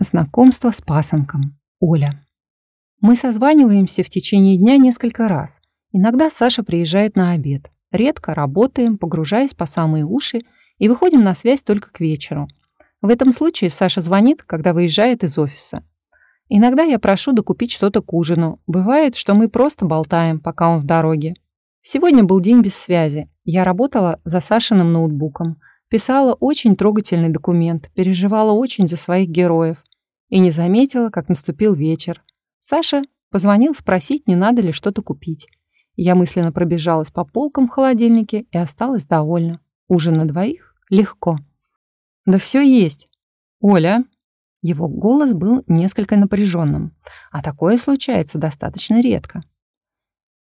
Знакомство с пасынком. Оля. Мы созваниваемся в течение дня несколько раз. Иногда Саша приезжает на обед. Редко работаем, погружаясь по самые уши, и выходим на связь только к вечеру. В этом случае Саша звонит, когда выезжает из офиса. Иногда я прошу докупить что-то к ужину. Бывает, что мы просто болтаем, пока он в дороге. Сегодня был день без связи. Я работала за Сашиным ноутбуком. Писала очень трогательный документ, переживала очень за своих героев и не заметила, как наступил вечер. Саша позвонил спросить, не надо ли что-то купить. Я мысленно пробежалась по полкам в холодильнике и осталась довольна. Ужин на двоих? Легко. Да все есть. Оля. Его голос был несколько напряженным, а такое случается достаточно редко.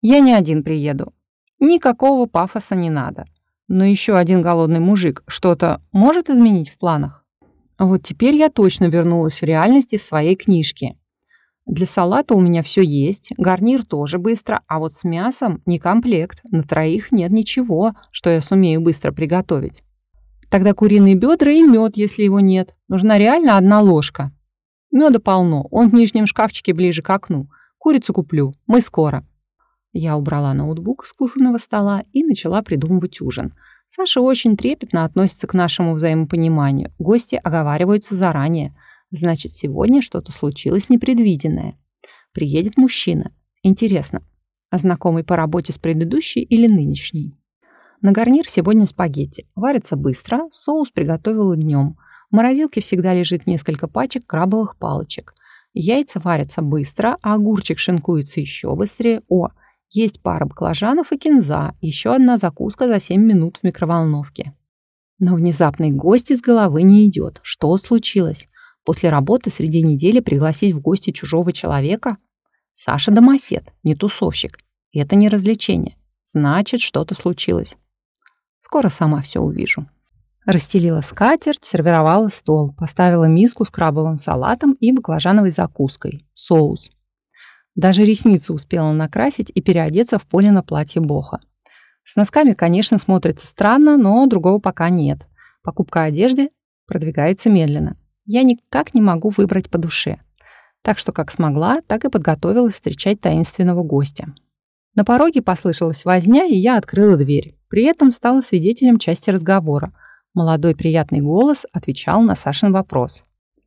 Я не один приеду. Никакого пафоса не надо. Но еще один голодный мужик что-то может изменить в планах? Вот теперь я точно вернулась в реальность из своей книжки. Для салата у меня все есть, гарнир тоже быстро, а вот с мясом не комплект, на троих нет ничего, что я сумею быстро приготовить. Тогда куриные бедра и мед, если его нет. Нужна реально одна ложка. Меда полно, он в нижнем шкафчике ближе к окну. Курицу куплю, мы скоро. Я убрала ноутбук с кухонного стола и начала придумывать ужин – Саша очень трепетно относится к нашему взаимопониманию. Гости оговариваются заранее. Значит, сегодня что-то случилось непредвиденное. Приедет мужчина. Интересно, а знакомый по работе с предыдущей или нынешней? На гарнир сегодня спагетти. Варится быстро, соус приготовила днем. В морозилке всегда лежит несколько пачек крабовых палочек. Яйца варятся быстро, а огурчик шинкуется еще быстрее. О, есть пара баклажанов и кинза, еще одна закуска за 7 минут в микроволновке. Но внезапный гость из головы не идет. Что случилось? После работы среди недели пригласить в гости чужого человека? Саша домосед, не тусовщик. Это не развлечение. Значит, что-то случилось. Скоро сама все увижу. Расстелила скатерть, сервировала стол, поставила миску с крабовым салатом и баклажановой закуской, соус. Даже ресницы успела накрасить и переодеться в Поле на платье Боха. С носками, конечно, смотрится странно, но другого пока нет. Покупка одежды продвигается медленно. Я никак не могу выбрать по душе. Так что как смогла, так и подготовилась встречать таинственного гостя. На пороге послышалась возня, и я открыла дверь. При этом стала свидетелем части разговора. Молодой приятный голос отвечал на Сашин вопрос.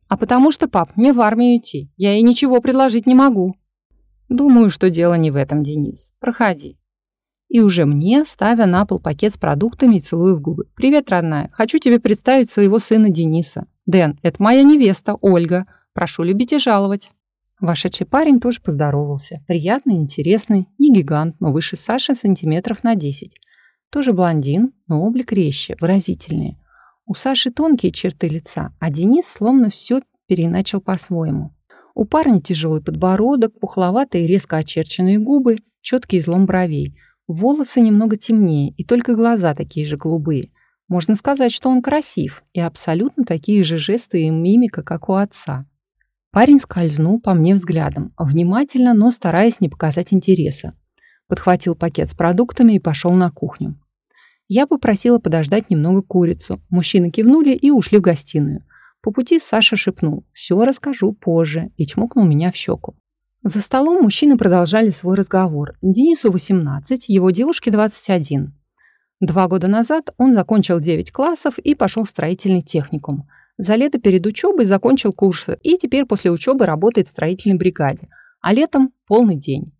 «А потому что, пап, мне в армию идти. Я ей ничего предложить не могу». Думаю, что дело не в этом, Денис. Проходи. И уже мне, ставя на пол пакет с продуктами и целую в губы. Привет, родная. Хочу тебе представить своего сына Дениса. Дэн, это моя невеста, Ольга. Прошу любить и жаловать. Вошедший парень тоже поздоровался. Приятный, интересный, не гигант, но выше Саши сантиметров на 10. Тоже блондин, но облик резче, выразительнее. У Саши тонкие черты лица, а Денис словно все переначал по-своему. У парня тяжелый подбородок, пухловатые резко очерченные губы, четкий излом бровей. Волосы немного темнее, и только глаза такие же голубые. Можно сказать, что он красив, и абсолютно такие же жесты и мимика, как у отца. Парень скользнул по мне взглядом, внимательно, но стараясь не показать интереса. Подхватил пакет с продуктами и пошел на кухню. Я попросила подождать немного курицу. Мужчины кивнули и ушли в гостиную. По пути Саша шепнул «Все расскажу позже» и чмокнул меня в щеку. За столом мужчины продолжали свой разговор. Денису 18, его девушке 21. Два года назад он закончил 9 классов и пошел в строительный техникум. За лето перед учебой закончил курсы и теперь после учебы работает в строительной бригаде. А летом полный день.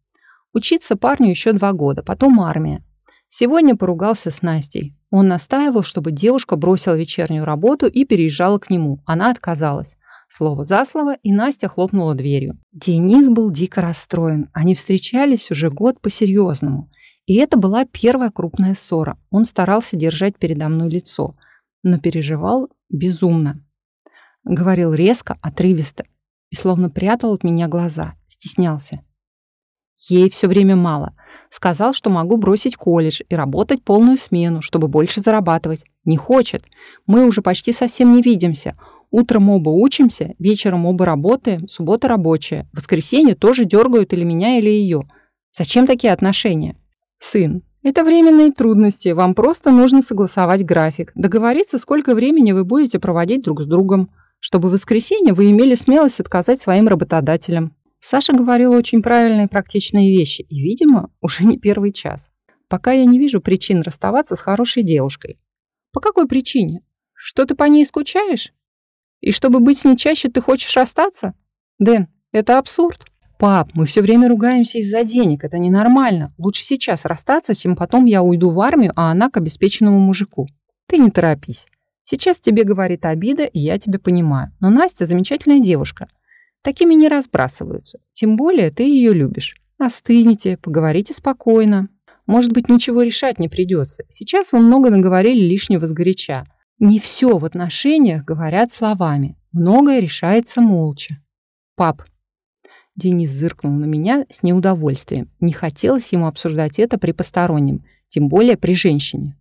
Учиться парню еще два года, потом армия. Сегодня поругался с Настей. Он настаивал, чтобы девушка бросила вечернюю работу и переезжала к нему. Она отказалась. Слово за слово, и Настя хлопнула дверью. Денис был дико расстроен. Они встречались уже год по-серьезному. И это была первая крупная ссора. Он старался держать передо мной лицо, но переживал безумно. Говорил резко, отрывисто и словно прятал от меня глаза, стеснялся. Ей все время мало. Сказал, что могу бросить колледж и работать полную смену, чтобы больше зарабатывать. Не хочет. Мы уже почти совсем не видимся. Утром оба учимся, вечером оба работаем, суббота рабочая. В воскресенье тоже дергают или меня, или ее. Зачем такие отношения? Сын, это временные трудности. Вам просто нужно согласовать график. Договориться, сколько времени вы будете проводить друг с другом. чтобы в воскресенье вы имели смелость отказать своим работодателям. Саша говорила очень правильные практичные вещи и, видимо, уже не первый час. Пока я не вижу причин расставаться с хорошей девушкой. По какой причине? Что ты по ней скучаешь? И чтобы быть с ней чаще, ты хочешь расстаться? Дэн, это абсурд. Пап, мы все время ругаемся из-за денег, это ненормально. Лучше сейчас расстаться, чем потом я уйду в армию, а она к обеспеченному мужику. Ты не торопись. Сейчас тебе говорит обида, и я тебя понимаю. Но Настя замечательная девушка. Такими не разбрасываются. Тем более ты ее любишь. Остынете, поговорите спокойно. Может быть, ничего решать не придется. Сейчас вы много наговорили лишнего сгоряча. Не все в отношениях говорят словами. Многое решается молча. Пап. Денис зыркнул на меня с неудовольствием. Не хотелось ему обсуждать это при постороннем, тем более при женщине.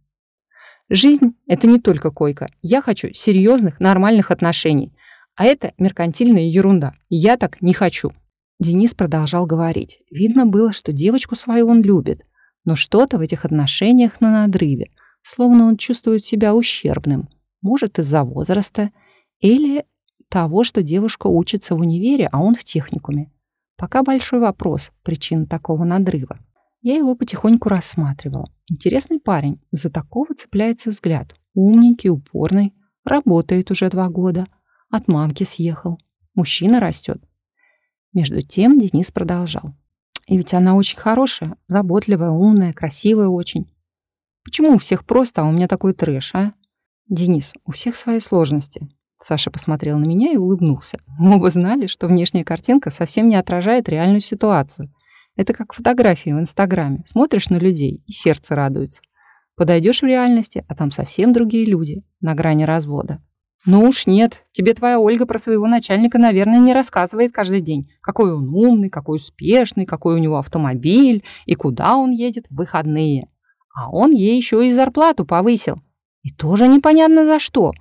Жизнь – это не только койка. Я хочу серьезных, нормальных отношений. А это меркантильная ерунда. Я так не хочу. Денис продолжал говорить. Видно было, что девочку свою он любит. Но что-то в этих отношениях на надрыве. Словно он чувствует себя ущербным. Может, из-за возраста. Или того, что девушка учится в универе, а он в техникуме. Пока большой вопрос причин такого надрыва. Я его потихоньку рассматривала. Интересный парень. За такого цепляется взгляд. Умненький, упорный. Работает уже два года. От мамки съехал. Мужчина растет. Между тем Денис продолжал. И ведь она очень хорошая, заботливая, умная, красивая очень. Почему у всех просто, а у меня такой трэш, а? Денис, у всех свои сложности. Саша посмотрел на меня и улыбнулся. Мы оба знали, что внешняя картинка совсем не отражает реальную ситуацию. Это как фотографии в Инстаграме. Смотришь на людей, и сердце радуется. Подойдешь в реальности, а там совсем другие люди, на грани развода. Ну уж нет, тебе твоя Ольга про своего начальника, наверное, не рассказывает каждый день. Какой он умный, какой успешный, какой у него автомобиль и куда он едет в выходные. А он ей еще и зарплату повысил. И тоже непонятно за что.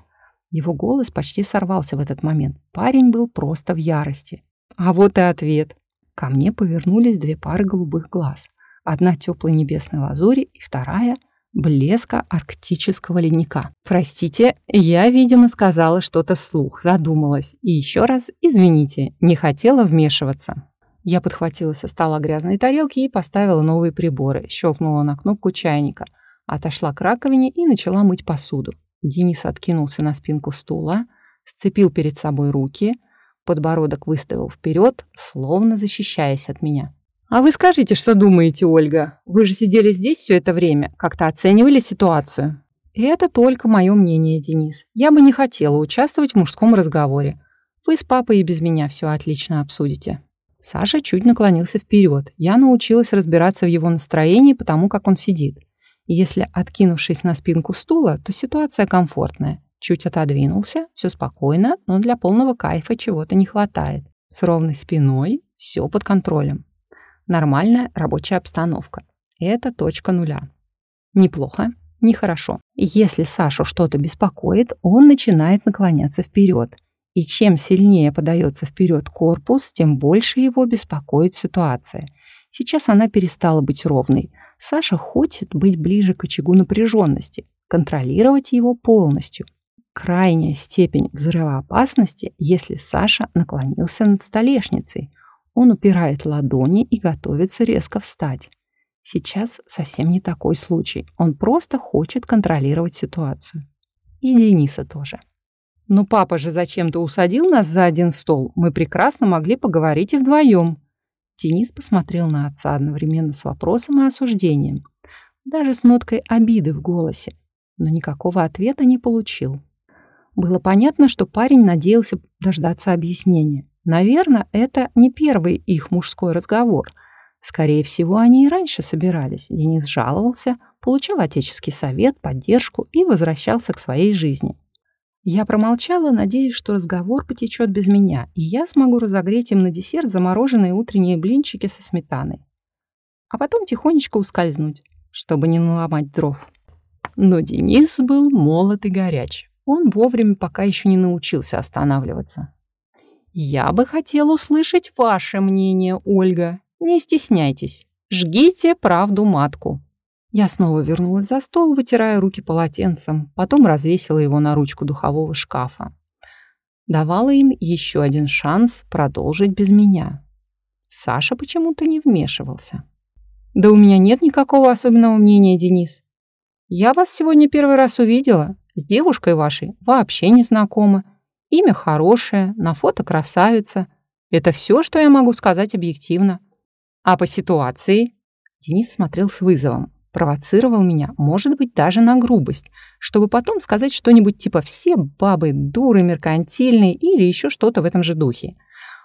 Его голос почти сорвался в этот момент. Парень был просто в ярости. А вот и ответ. Ко мне повернулись две пары голубых глаз. Одна теплой небесной лазури и вторая блеска арктического ледника. Простите, я, видимо, сказала что-то вслух, задумалась. И еще раз извините, не хотела вмешиваться. Я подхватила со стола грязные тарелки и поставила новые приборы, щелкнула на кнопку чайника, отошла к раковине и начала мыть посуду. Денис откинулся на спинку стула, сцепил перед собой руки, подбородок выставил вперед, словно защищаясь от меня. «А вы скажите, что думаете, Ольга? Вы же сидели здесь все это время, как-то оценивали ситуацию». «Это только мое мнение, Денис. Я бы не хотела участвовать в мужском разговоре. Вы с папой и без меня все отлично обсудите». Саша чуть наклонился вперед. Я научилась разбираться в его настроении, потому как он сидит. Если откинувшись на спинку стула, то ситуация комфортная. Чуть отодвинулся, все спокойно, но для полного кайфа чего-то не хватает. С ровной спиной все под контролем. Нормальная рабочая обстановка. Это точка нуля. Неплохо, нехорошо. Если Сашу что-то беспокоит, он начинает наклоняться вперед. И чем сильнее подается вперед корпус, тем больше его беспокоит ситуация. Сейчас она перестала быть ровной – Саша хочет быть ближе к очагу напряженности, контролировать его полностью. Крайняя степень взрывоопасности, если Саша наклонился над столешницей. Он упирает ладони и готовится резко встать. Сейчас совсем не такой случай. Он просто хочет контролировать ситуацию. И Дениса тоже. «Ну папа же зачем-то усадил нас за один стол. Мы прекрасно могли поговорить и вдвоем», Денис посмотрел на отца одновременно с вопросом и осуждением, даже с ноткой обиды в голосе, но никакого ответа не получил. Было понятно, что парень надеялся дождаться объяснения. Наверное, это не первый их мужской разговор. Скорее всего, они и раньше собирались. Денис жаловался, получал отеческий совет, поддержку и возвращался к своей жизни. Я промолчала, надеясь, что разговор потечет без меня, и я смогу разогреть им на десерт замороженные утренние блинчики со сметаной. А потом тихонечко ускользнуть, чтобы не наломать дров. Но Денис был молод и горяч. Он вовремя пока еще не научился останавливаться. «Я бы хотел услышать ваше мнение, Ольга. Не стесняйтесь. Жгите правду матку». Я снова вернулась за стол, вытирая руки полотенцем, потом развесила его на ручку духового шкафа. давала им еще один шанс продолжить без меня. Саша почему-то не вмешивался. «Да у меня нет никакого особенного мнения, Денис. Я вас сегодня первый раз увидела, с девушкой вашей вообще не знакома. Имя хорошее, на фото красавица. Это все, что я могу сказать объективно. А по ситуации...» Денис смотрел с вызовом, провоцировал меня, может быть, даже на грубость, чтобы потом сказать что-нибудь типа «все бабы дуры, меркантильные» или еще что-то в этом же духе.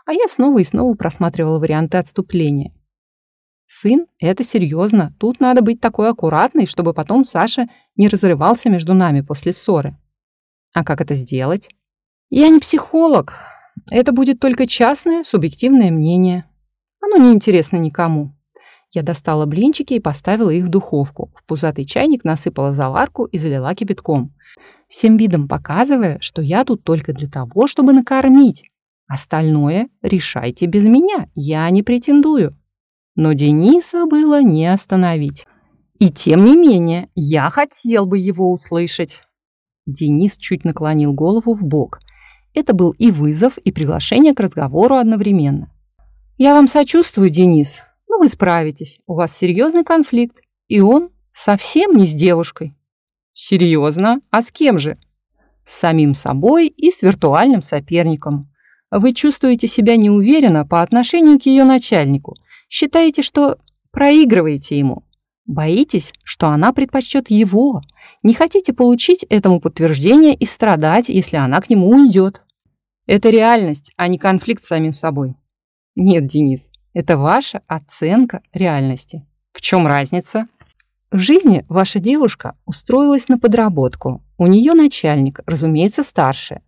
А я снова и снова просматривала варианты отступления. Сын — это серьезно. Тут надо быть такой аккуратной, чтобы потом Саша не разрывался между нами после ссоры. А как это сделать? Я не психолог. Это будет только частное, субъективное мнение. Оно не интересно никому. Я достала блинчики и поставила их в духовку. В пузатый чайник насыпала заварку и залила кипятком. Всем видом показывая, что я тут только для того, чтобы накормить. Остальное решайте без меня, я не претендую. Но Дениса было не остановить. И тем не менее, я хотел бы его услышать. Денис чуть наклонил голову в бок. Это был и вызов, и приглашение к разговору одновременно. «Я вам сочувствую, Денис, но вы справитесь. У вас серьезный конфликт, и он совсем не с девушкой». «Серьезно? А с кем же?» «С самим собой и с виртуальным соперником. Вы чувствуете себя неуверенно по отношению к ее начальнику, Считаете, что проигрываете ему. Боитесь, что она предпочтет его. Не хотите получить этому подтверждение и страдать, если она к нему уйдет. Это реальность, а не конфликт с самим собой. Нет, Денис, это ваша оценка реальности. В чем разница? В жизни ваша девушка устроилась на подработку. У нее начальник, разумеется, старше.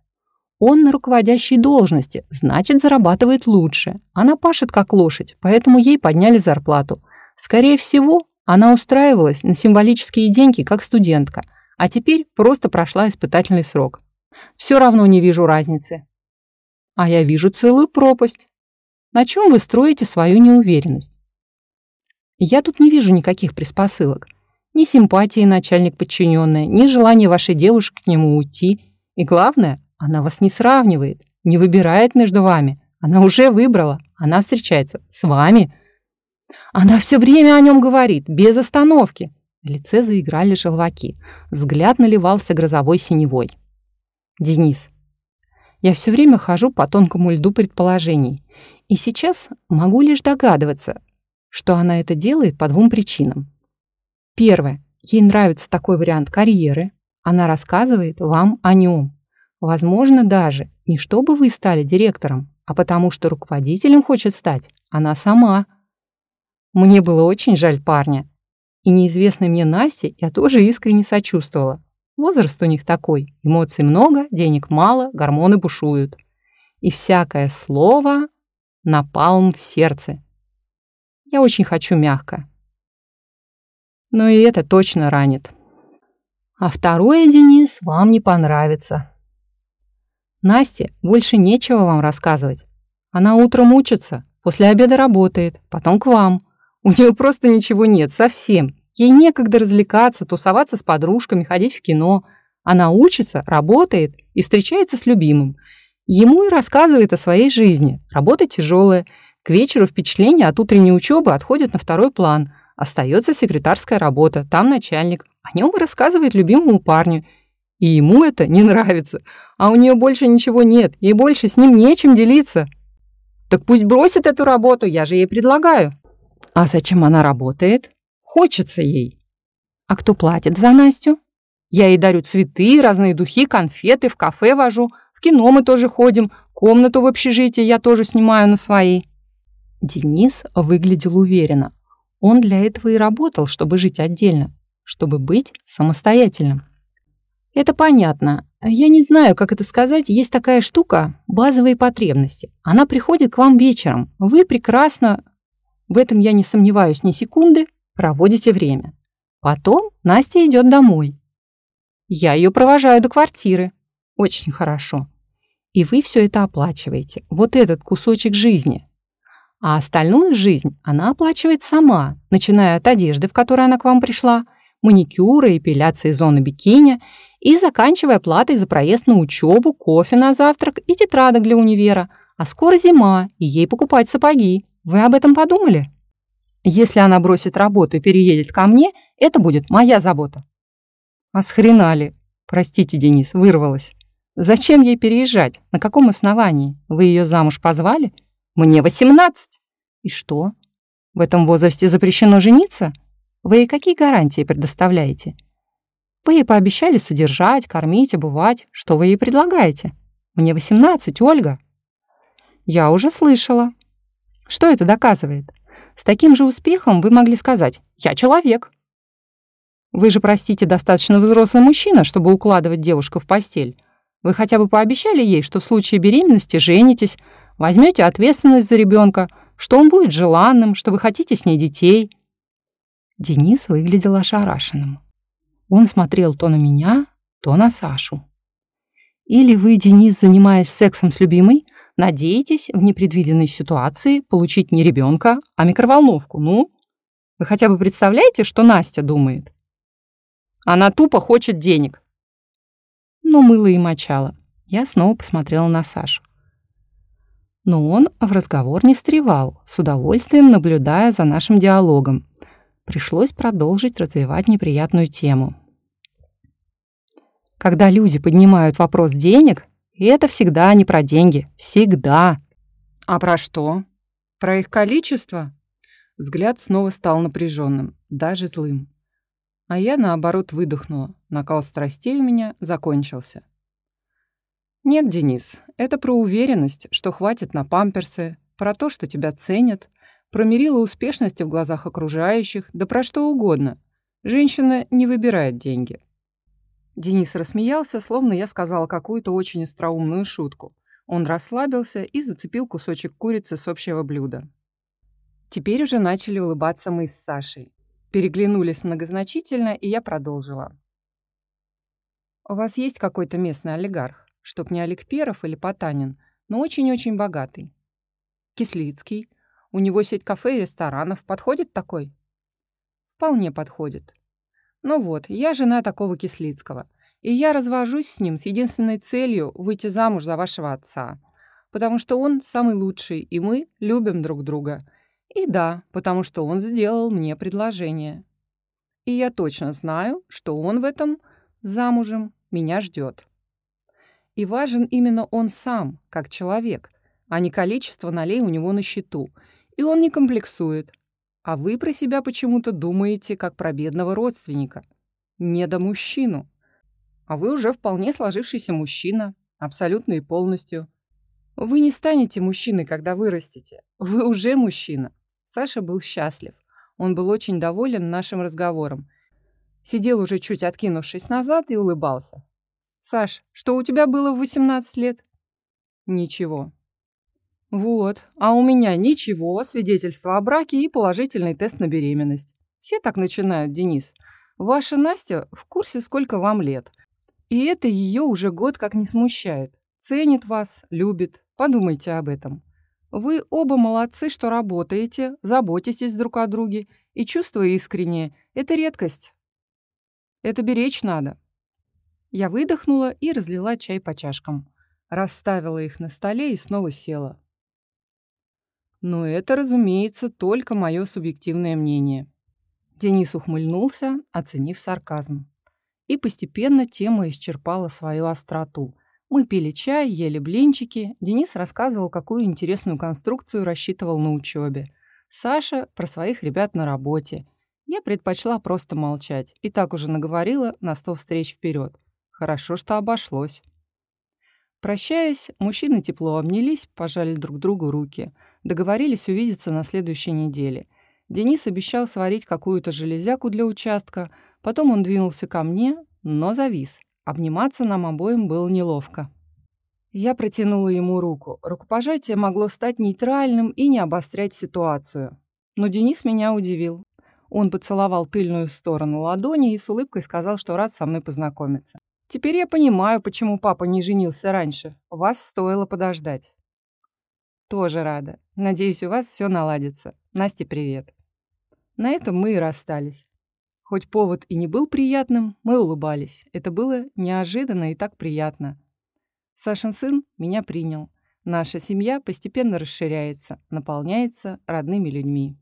Он на руководящей должности, значит, зарабатывает лучше. Она пашет как лошадь, поэтому ей подняли зарплату. Скорее всего, она устраивалась на символические деньги, как студентка, а теперь просто прошла испытательный срок. Все равно не вижу разницы. А я вижу целую пропасть. На чем вы строите свою неуверенность? Я тут не вижу никаких предпосылок. Ни симпатии начальник подчиненная, ни желания вашей девушки к нему уйти. И главное, она вас не сравнивает, не выбирает между вами. Она уже выбрала. Она встречается с вами. Она все время о нем говорит, без остановки. На лице заиграли желваки. Взгляд наливался грозовой синевой. Денис, я все время хожу по тонкому льду предположений. И сейчас могу лишь догадываться, что она это делает по двум причинам. Первое. Ей нравится такой вариант карьеры. Она рассказывает вам о нем. Возможно, даже не чтобы вы стали директором, а потому что руководителем хочет стать она сама. Мне было очень жаль парня. И неизвестной мне Насте я тоже искренне сочувствовала. Возраст у них такой, эмоций много, денег мало, гормоны бушуют. И всякое слово напалм в сердце. Я очень хочу мягко. Но и это точно ранит. А второе, Денис, вам не понравится. Насте больше нечего вам рассказывать. Она утром учится, после обеда работает, потом к вам. У нее просто ничего нет, совсем. Ей некогда развлекаться, тусоваться с подружками, ходить в кино. Она учится, работает и встречается с любимым. Ему и рассказывает о своей жизни. Работа тяжелая. К вечеру впечатления от утренней учебы отходят на второй план. Остается секретарская работа, там начальник. О нем и рассказывает любимому парню. И ему это не нравится. А у нее больше ничего нет, ей больше с ним нечем делиться. Так пусть бросит эту работу, я же ей предлагаю. А зачем она работает? Хочется ей. А кто платит за Настю? Я ей дарю цветы, разные духи, конфеты, в кафе вожу, в кино мы тоже ходим, комнату в общежитии я тоже снимаю на свои. Денис выглядел уверенно. Он для этого и работал, чтобы жить отдельно, чтобы быть самостоятельным. Это понятно. Я не знаю, как это сказать. Есть такая штука – базовые потребности. Она приходит к вам вечером. Вы прекрасно, в этом я не сомневаюсь ни секунды, проводите время. Потом Настя идет домой. Я ее провожаю до квартиры. Очень хорошо. И вы все это оплачиваете. Вот этот кусочек жизни. А остальную жизнь она оплачивает сама, начиная от одежды, в которой она к вам пришла, маникюра, эпиляции зоны бикини – и заканчивая платой за проезд на учебу, кофе на завтрак и тетрадок для универа. А скоро зима, и ей покупать сапоги. Вы об этом подумали? Если она бросит работу и переедет ко мне, это будет моя забота. А с хрена ли? Простите, Денис, вырвалась. Зачем ей переезжать? На каком основании? Вы ее замуж позвали? Мне 18. И что? В этом возрасте запрещено жениться? Вы ей какие гарантии предоставляете? Вы ей пообещали содержать, кормить, обувать. Что вы ей предлагаете? Мне 18, Ольга. Я уже слышала. Что это доказывает? С таким же успехом вы могли сказать «я человек». Вы же, простите, достаточно взрослый мужчина, чтобы укладывать девушку в постель. Вы хотя бы пообещали ей, что в случае беременности женитесь, возьмете ответственность за ребенка, что он будет желанным, что вы хотите с ней детей. Денис выглядел ошарашенным. Он смотрел то на меня, то на Сашу. Или вы, Денис, занимаясь сексом с любимой, надеетесь в непредвиденной ситуации получить не ребенка, а микроволновку. Ну, вы хотя бы представляете, что Настя думает? Она тупо хочет денег. Ну, мыло и мочало. Я снова посмотрела на Сашу. Но он в разговор не встревал, с удовольствием наблюдая за нашим диалогом. Пришлось продолжить развивать неприятную тему. Когда люди поднимают вопрос денег, и это всегда не про деньги. Всегда. А про что? Про их количество? Взгляд снова стал напряженным, даже злым. А я, наоборот, выдохнула. Накал страстей у меня закончился. Нет, Денис, это про уверенность, что хватит на памперсы, про то, что тебя ценят, про мерило успешности в глазах окружающих, да про что угодно. Женщина не выбирает деньги. Денис рассмеялся, словно я сказала какую-то очень остроумную шутку. Он расслабился и зацепил кусочек курицы с общего блюда. Теперь уже начали улыбаться мы с Сашей. Переглянулись многозначительно, и я продолжила. «У вас есть какой-то местный олигарх, чтоб не Олег Перов или Потанин, но очень-очень богатый? Кислицкий. У него сеть кафе и ресторанов. Подходит такой?» «Вполне подходит. Ну вот, я жена такого Кислицкого, и я развожусь с ним с единственной целью выйти замуж за вашего отца, потому что он самый лучший, и мы любим друг друга. И да, потому что он сделал мне предложение. И я точно знаю, что он в этом замужем меня ждет. И важен именно он сам, как человек, а не количество налей у него на счету. И он не комплексует, а вы про себя почему-то думаете, как про бедного родственника. Не до мужчину. А вы уже вполне сложившийся мужчина, абсолютно и полностью. Вы не станете мужчиной, когда вырастете. Вы уже мужчина. Саша был счастлив. Он был очень доволен нашим разговором. Сидел уже чуть откинувшись назад и улыбался. «Саш, что у тебя было в 18 лет?» «Ничего. Вот, а у меня ничего, свидетельство о браке и положительный тест на беременность. Все так начинают, Денис. Ваша Настя в курсе, сколько вам лет. И это ее уже год как не смущает. Ценит вас, любит. Подумайте об этом. Вы оба молодцы, что работаете, заботитесь друг о друге, и чувства искренние – это редкость. Это беречь надо. Я выдохнула и разлила чай по чашкам. Расставила их на столе и снова села. Но это, разумеется, только мое субъективное мнение. Денис ухмыльнулся, оценив сарказм. И постепенно тема исчерпала свою остроту. Мы пили чай, ели блинчики. Денис рассказывал, какую интересную конструкцию рассчитывал на учебе. Саша про своих ребят на работе. Я предпочла просто молчать. И так уже наговорила на сто встреч вперед. Хорошо, что обошлось. Прощаясь, мужчины тепло обнялись, пожали друг другу руки – Договорились увидеться на следующей неделе. Денис обещал сварить какую-то железяку для участка, потом он двинулся ко мне, но завис. Обниматься нам обоим было неловко. Я протянула ему руку. Рукопожатие могло стать нейтральным и не обострять ситуацию. Но Денис меня удивил. Он поцеловал тыльную сторону ладони и с улыбкой сказал, что рад со мной познакомиться. «Теперь я понимаю, почему папа не женился раньше. Вас стоило подождать». «Тоже рада. Надеюсь, у вас все наладится. Насте привет». На этом мы и расстались. Хоть повод и не был приятным, мы улыбались. Это было неожиданно и так приятно. Сашин сын меня принял. Наша семья постепенно расширяется, наполняется родными людьми.